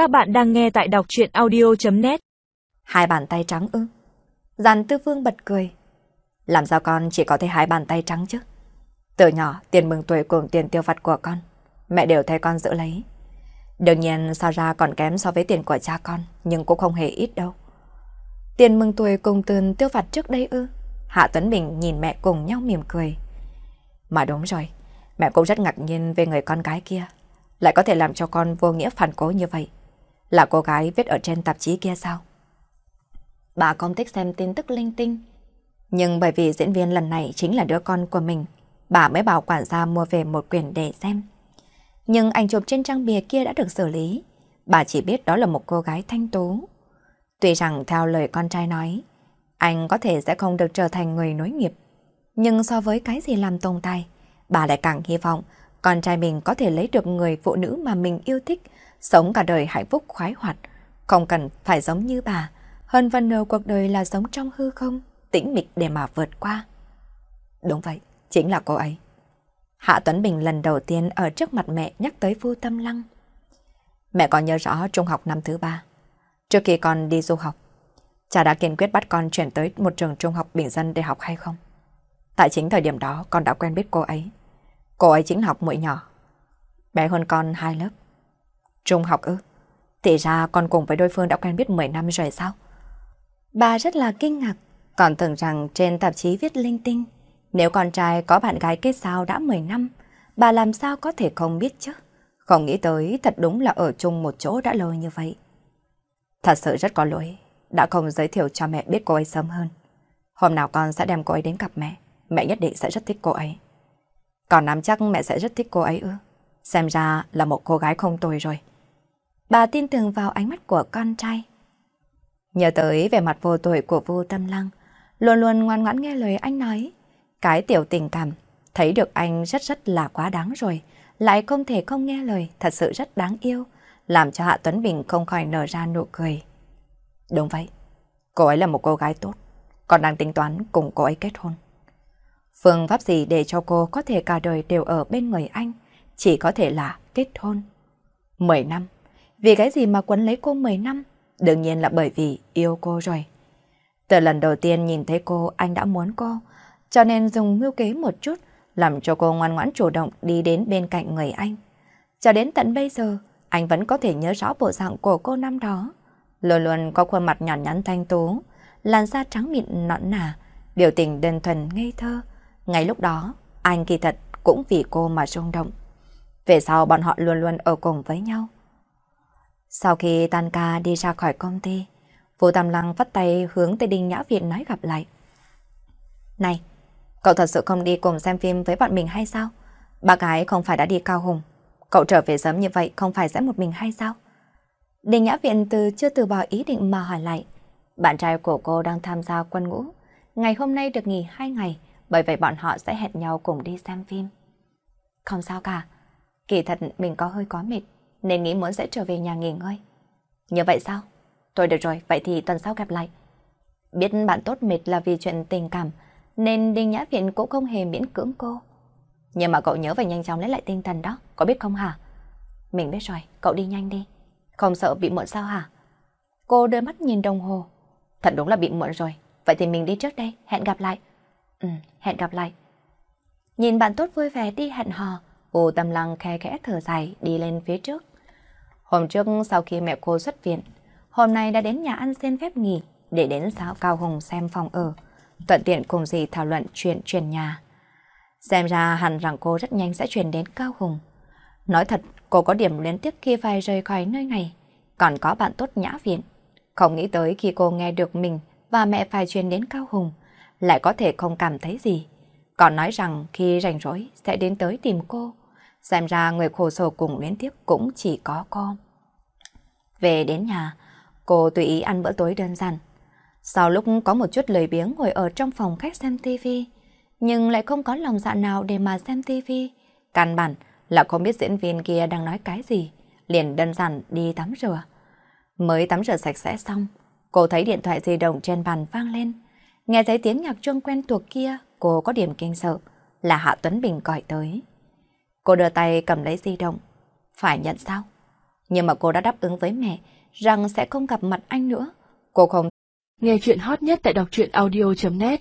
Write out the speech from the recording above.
Các bạn đang nghe tại đọc chuyện audio.net Hai bàn tay trắng ư? Giàn tư phương bật cười. Làm sao con chỉ có thể hai bàn tay trắng chứ? Từ nhỏ, tiền mừng tuổi cùng tiền tiêu vặt của con, mẹ đều thay con giữ lấy. Đương nhiên sao ra còn kém so với tiền của cha con, nhưng cũng không hề ít đâu. Tiền mừng tuổi cùng tiền tiêu vặt trước đây ư? Hạ Tuấn Bình nhìn mẹ cùng nhau mỉm cười. Mà đúng rồi, mẹ cũng rất ngạc nhiên về người con gái kia. Lại có thể làm cho con vô nghĩa phản cố như vậy. Là cô gái viết ở trên tạp chí kia sao? Bà không thích xem tin tức linh tinh. Nhưng bởi vì diễn viên lần này chính là đứa con của mình, bà mới bảo quản gia mua về một quyển để xem. Nhưng ảnh chụp trên trang bìa kia đã được xử lý. Bà chỉ biết đó là một cô gái thanh tú. Tuy rằng theo lời con trai nói, anh có thể sẽ không được trở thành người nối nghiệp. Nhưng so với cái gì làm tồn tại, bà lại càng hy vọng con trai mình có thể lấy được người phụ nữ mà mình yêu thích, sống cả đời hạnh phúc khoái hoạt, không cần phải giống như bà. Hơn phần nửa cuộc đời là sống trong hư không, tĩnh mịch để mà vượt qua. Đúng vậy, chính là cô ấy. Hạ Tuấn Bình lần đầu tiên ở trước mặt mẹ nhắc tới Vu Tâm Lăng. Mẹ còn nhớ rõ trung học năm thứ ba. Trước khi con đi du học, cha đã kiên quyết bắt con chuyển tới một trường trung học bình dân để học hay không? Tại chính thời điểm đó con đã quen biết cô ấy. Cô ấy chính học muội nhỏ. Bé hơn con hai lớp. Trung học ư? Thì ra con cùng với đối phương đã quen biết 10 năm rồi sao? Bà rất là kinh ngạc, còn tưởng rằng trên tạp chí viết linh tinh. Nếu con trai có bạn gái kết giao đã 10 năm, bà làm sao có thể không biết chứ? Không nghĩ tới thật đúng là ở chung một chỗ đã lâu như vậy. Thật sự rất có lỗi, đã không giới thiệu cho mẹ biết cô ấy sớm hơn. Hôm nào con sẽ đem cô ấy đến gặp mẹ, mẹ nhất định sẽ rất thích cô ấy. Còn nắm chắc mẹ sẽ rất thích cô ấy ư. Xem ra là một cô gái không tồi rồi. Bà tin tưởng vào ánh mắt của con trai. Nhớ tới về mặt vô tội của vô Tâm Lăng, luôn luôn ngoan ngoãn nghe lời anh nói. Cái tiểu tình cảm, thấy được anh rất rất là quá đáng rồi, lại không thể không nghe lời, thật sự rất đáng yêu, làm cho Hạ Tuấn Bình không khỏi nở ra nụ cười. Đúng vậy, cô ấy là một cô gái tốt, còn đang tính toán cùng cô ấy kết hôn. Phương pháp gì để cho cô có thể cả đời đều ở bên người anh, chỉ có thể là kết hôn. 10 năm, vì cái gì mà quấn lấy cô 10 năm? Đương nhiên là bởi vì yêu cô rồi. Từ lần đầu tiên nhìn thấy cô, anh đã muốn cô, cho nên dùng mưu kế một chút, làm cho cô ngoan ngoãn chủ động đi đến bên cạnh người anh. Cho đến tận bây giờ, anh vẫn có thể nhớ rõ bộ dạng của cô năm đó. Luôn luôn có khuôn mặt nhỏ nhắn thanh tú, làn da trắng mịn nõn nà, biểu tình đơn thuần ngây thơ. Ngay lúc đó, anh kỳ thật cũng vì cô mà rung động. Về sau bọn họ luôn luôn ở cùng với nhau. Sau khi tan ca đi ra khỏi công ty, Vũ Tam Lăng vắt tay hướng tới Đinh Nhã Viện nói gặp lại. Này, cậu thật sự không đi cùng xem phim với bọn mình hay sao? Bà gái không phải đã đi cao hùng. Cậu trở về sớm như vậy không phải sẽ một mình hay sao? Đinh Nhã Viện từ chưa từ bỏ ý định mà hỏi lại. Bạn trai của cô đang tham gia quân ngũ. Ngày hôm nay được nghỉ hai ngày, bởi vậy bọn họ sẽ hẹn nhau cùng đi xem phim. Không sao cả, kỳ thật mình có hơi có mệt, nên nghĩ muốn sẽ trở về nhà nghỉ ngơi. Như vậy sao? Thôi được rồi, vậy thì tuần sau gặp lại. Biết bạn tốt mệt là vì chuyện tình cảm, nên Đinh Nhã Viện cũng không hề miễn cưỡng cô. Nhưng mà cậu nhớ phải nhanh chóng lấy lại tinh thần đó, có biết không hả? Mình biết rồi, cậu đi nhanh đi. Không sợ bị muộn sao hả? Cô đôi mắt nhìn đồng hồ. Thật đúng là bị muộn rồi. Vậy thì mình đi trước đây, hẹn gặp lại. Ừ, hẹn gặp lại. Nhìn bạn tốt vui vẻ đi hẹn hò, Vô Tâm Lăng khe khẽ thở dài đi lên phía trước. Hôm trước sau khi mẹ cô xuất viện, hôm nay đã đến nhà ăn xin phép nghỉ để đến xã Cao Hùng xem phòng ở, thuận tiện cùng dì thảo luận chuyện chuyển nhà. Xem ra hẳn rằng cô rất nhanh sẽ chuyển đến Cao Hùng. Nói thật, cô có điểm liên tiếp khi phải rời khỏi nơi này, còn có bạn tốt nhã viện. Không nghĩ tới khi cô nghe được mình và mẹ phải chuyển đến Cao Hùng, lại có thể không cảm thấy gì. Còn nói rằng khi rảnh rỗi sẽ đến tới tìm cô. Xem ra người khổ sở cùng luyến tiếc cũng chỉ có cô. Về đến nhà, cô tùy ý ăn bữa tối đơn giản. Sau lúc có một chút lời biếng ngồi ở trong phòng khách xem tivi, nhưng lại không có lòng dạ nào để mà xem tivi. Căn bản là không biết diễn viên kia đang nói cái gì, liền đơn giản đi tắm rửa. Mới tắm rửa sạch sẽ xong, cô thấy điện thoại di động trên bàn vang lên. Nghe thấy tiếng nhạc chuông quen thuộc kia, cô có điểm kinh sợ, là Hạ Tuấn Bình gọi tới. Cô đưa tay cầm lấy di động. Phải nhận sao? Nhưng mà cô đã đáp ứng với mẹ rằng sẽ không gặp mặt anh nữa. Cô không Nghe chuyện hot nhất tại đọc truyện audio.net